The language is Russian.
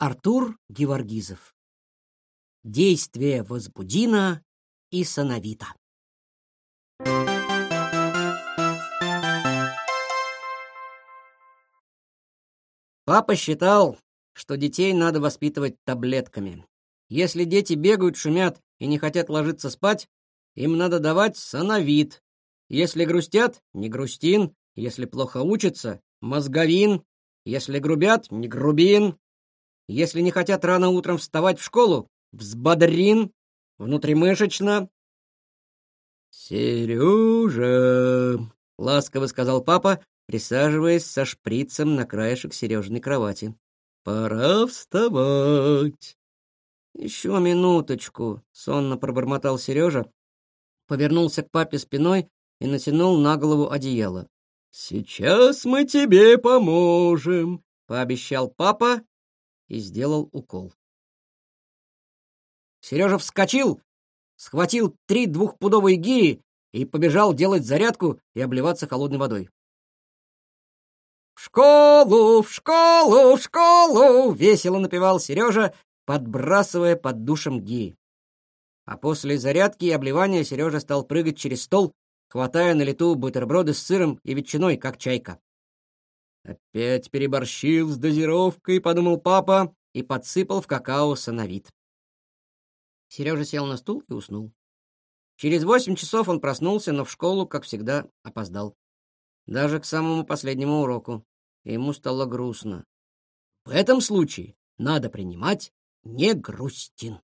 Артур Геворгизов. Действие возбудина и сановита. Папа считал, что детей надо воспитывать таблетками. Если дети бегают, шумят и не хотят ложиться спать, им надо давать сановит. Если грустят — не грустин, если плохо учатся — мозговин, если грубят — не грубин, если не хотят рано утром вставать в школу — взбодрин, внутримышечно. «Сережа!» — ласково сказал папа, присаживаясь со шприцем на краешек Сережиной кровати. «Пора вставать!» «Еще минуточку!» — сонно пробормотал Сережа, повернулся к папе спиной и натянул на голову одеяло. «Сейчас мы тебе поможем!» — пообещал папа и сделал укол. Сережа вскочил, схватил три двухпудовые гири и побежал делать зарядку и обливаться холодной водой. «В школу, в школу, в школу!» — весело напевал Сережа, подбрасывая под душем Ги. А после зарядки и обливания Сережа стал прыгать через стол, хватая на лету бутерброды с сыром и ветчиной, как чайка. «Опять переборщил с дозировкой», — подумал папа и подсыпал в какао сановит. Сережа сел на стул и уснул. Через восемь часов он проснулся, но в школу, как всегда, опоздал. Даже к самому последнему уроку. Ему стало грустно. В этом случае надо принимать не грустин.